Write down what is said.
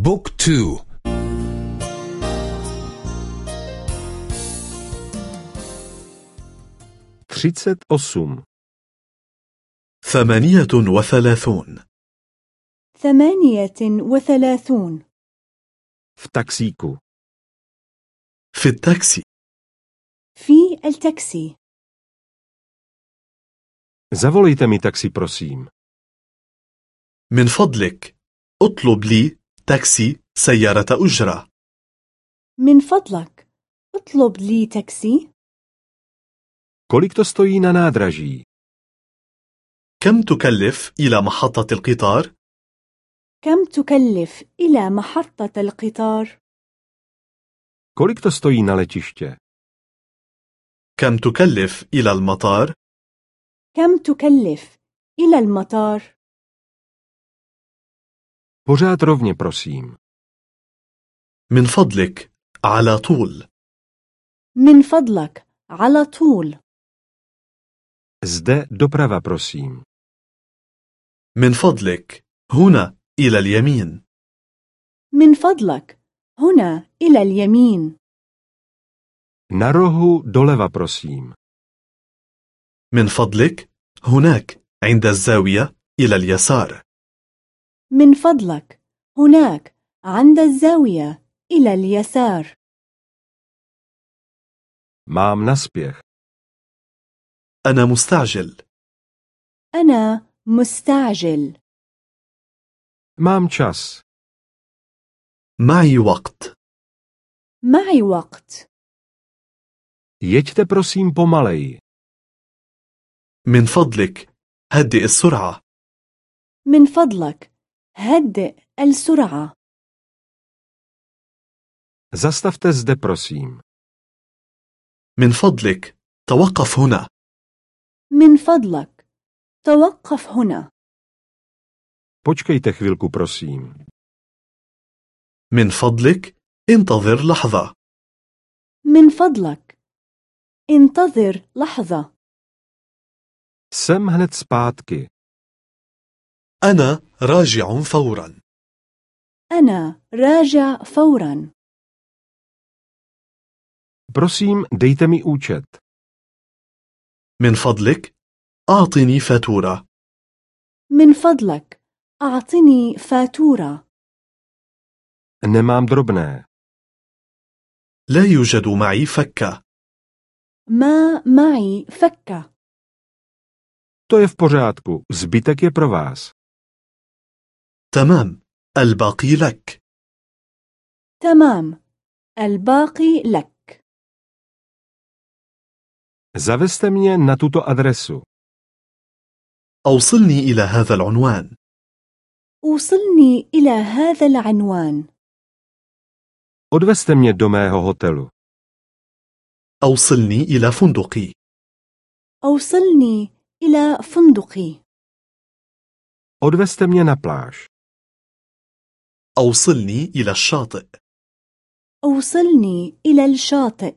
book two. třicet osm ثمانية وثلاثون. ثمانية وثلاثون. v taxíku في التاكسي. في التاكسي. zavolejte mi taxi prosím من فضلك اطلب لي تاكسي سيارة أجرة. من فضلك اطلب لي تاكسي. kolik to stojí na nádraží كم تكلف إلى محطة القطار؟ كم تكلف إلى محطة القطار؟ kolik to stojí na letiště كم تكلف إلى المطار؟ كم تكلف إلى المطار؟ Pořád rovně prosím. من فضلك على طول. من فضلك على طول. Zde doprava prosím. من فضلك هنا إلى اليمين. من فضلك هنا إلى اليمين. Na rohu doleva prosím. من فضلك هناك عند الزاوية إلى اليسار. من فضلك. هناك عند الزاوية إلى اليسار. Mám naspěch أنا مستعجل. أنا مستعجل. Mám čas معي وقت. معي وقت. Jeďte prosím pomaleji من فضلك. هدئ السرعة. من فضلك. هدئ السرعة. Zastavte zde prosím. من فضلك توقف هنا. من فضلك توقف هنا. Počkejte chvilku prosím. من فضلك انتظر لحظة. من فضلك انتظر لحظة. Jsem hned zpátky. أنا راجع فورا. أنا راجع فورا. Prosím dejte mi účet. من فضلك أعطني فاتورة. من فضلك أعطني فاتورة. nemám drobné لا يوجد معي فكة. ما معي فكة. To je v pořádku zbytek je pro vás. تمام الباقي لك. تمام الباقي لك. Zavezte mě na tuto adresu. أوصلني إلى هذا العنوان. وصلني إلى هذا العنوان. Odvezte mě do mého hotelu. أوصلني إلى فندقي. أوصلني إلى فندقي. Odvezte mě na pláž. أوصلني إلى الشاطئ. أوصلني إلى الشاطئ.